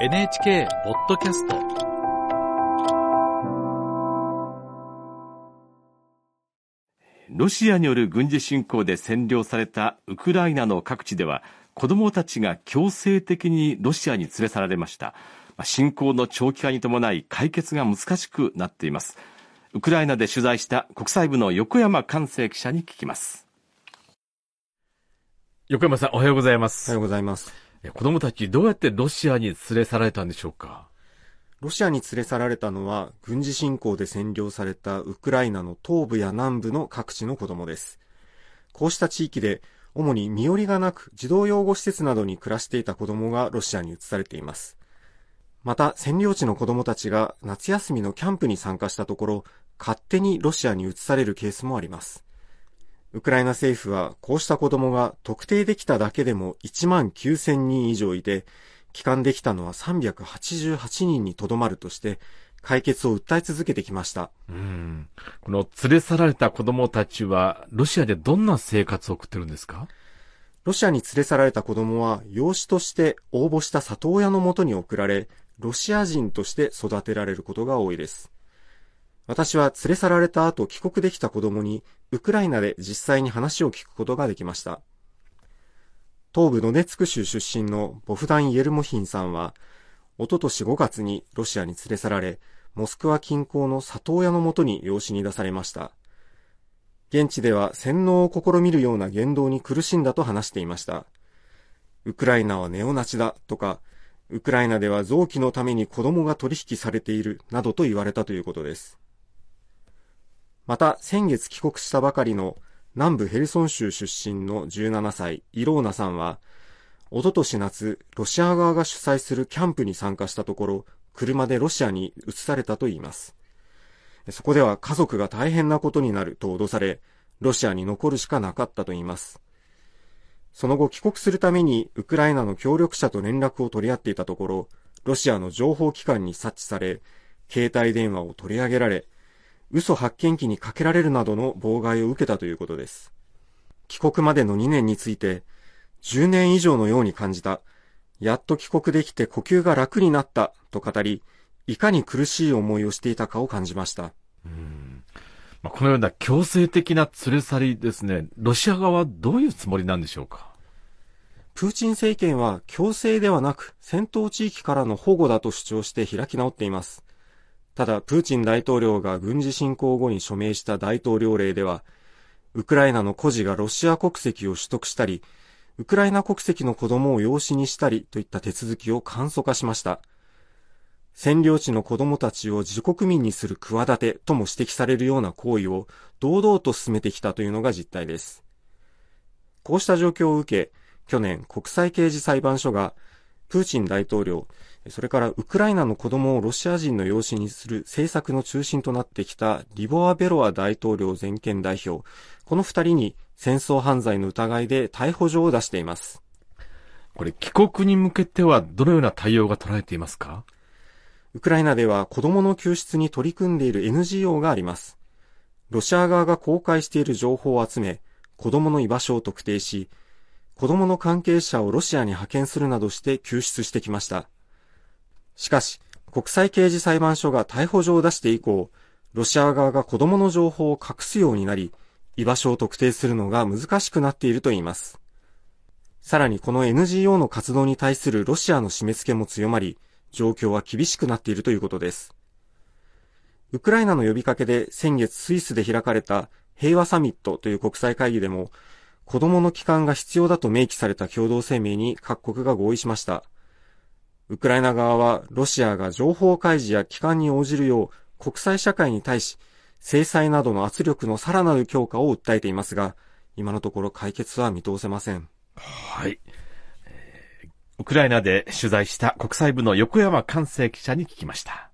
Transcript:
NHK ポッドキャスト。ロシアによる軍事侵攻で占領されたウクライナの各地では子どもたちが強制的にロシアに連れ去られました。侵攻の長期化に伴い解決が難しくなっています。ウクライナで取材した国際部の横山寛生記者に聞きます。横山さんおはようございます。おはようございます子供たちどうやってロシアに連れ去られたんでしょうか？ロシアに連れ去られたのは、軍事侵攻で占領されたウクライナの東部や南部の各地の子供です。こうした地域で、主に身寄りがなく児童養護施設などに暮らしていた子供がロシアに移されています。また、占領地の子供たちが夏休みのキャンプに参加したところ、勝手にロシアに移されるケースもあります。ウクライナ政府は、こうした子供が特定できただけでも1万9000人以上いて、帰還できたのは388人にとどまるとして、解決を訴え続けてきました。うん。この連れ去られた子供たちは、ロシアでどんな生活を送ってるんですか？ロシアに連れ去られた子供は、養子として応募した里親のもとに送られ、ロシア人として育てられることが多いです。私は連れ去られた後帰国できた子供に、ウクライナで実際に話を聞くことができました。東部ドネツク州出身のボフダン・イエルモヒンさんは、おととし5月にロシアに連れ去られ、モスクワ近郊の里親のもとに養子に出されました。現地では洗脳を試みるような言動に苦しんだと話していました。ウクライナはネオナチだとか、ウクライナでは臓器のために子供が取引されているなどと言われたということです。また、先月帰国したばかりの南部ヘルソン州出身の17歳、イローナさんは、おととし夏、ロシア側が主催するキャンプに参加したところ、車でロシアに移されたといいます。そこでは家族が大変なことになると脅され、ロシアに残るしかなかったといいます。その後帰国するためにウクライナの協力者と連絡を取り合っていたところ、ロシアの情報機関に察知され、携帯電話を取り上げられ、嘘発見器にかけられるなどの妨害を受けたということです。帰国までの2年について、10年以上のように感じた。やっと帰国できて呼吸が楽になったと語り、いかに苦しい思いをしていたかを感じました。うんまあ、このような強制的な連れ去りですね、ロシア側はどういうつもりなんでしょうか？プーチン政権は強制ではなく戦闘地域からの保護だと主張して開き直っています。ただ、プーチン大統領が軍事侵攻後に署名した大統領令では、ウクライナの孤児がロシア国籍を取得したり、ウクライナ国籍の子供を養子にしたりといった手続きを簡素化しました。占領地の子供たちを自国民にする企てとも指摘されるような行為を堂々と進めてきたというのが実態です。こうした状況を受け、去年国際刑事裁判所がプーチン大統領、それからウクライナの子供をロシア人の養子にする政策の中心となってきたリボア・ベロア大統領全権代表、この二人に戦争犯罪の疑いで逮捕状を出しています。これ、帰国に向けてはどのような対応が取られていますか？ウクライナでは子供の救出に取り組んでいる NGO があります。ロシア側が公開している情報を集め、子供の居場所を特定し、子供の関係者をロシアに派遣するなどして救出してきました。しかし、国際刑事裁判所が逮捕状を出して以降、ロシア側が子供の情報を隠すようになり、居場所を特定するのが難しくなっているといいます。さらにこの NGO の活動に対するロシアの締め付けも強まり、状況は厳しくなっているということです。ウクライナの呼びかけで先月スイスで開かれた平和サミットという国際会議でも、子供の帰還が必要だと明記された共同声明に各国が合意しました。ウクライナ側はロシアが情報開示や帰還に応じるよう国際社会に対し制裁などの圧力のさらなる強化を訴えていますが、今のところ解決は見通せません。はい。ウクライナで取材した国際部の横山寛生記者に聞きました。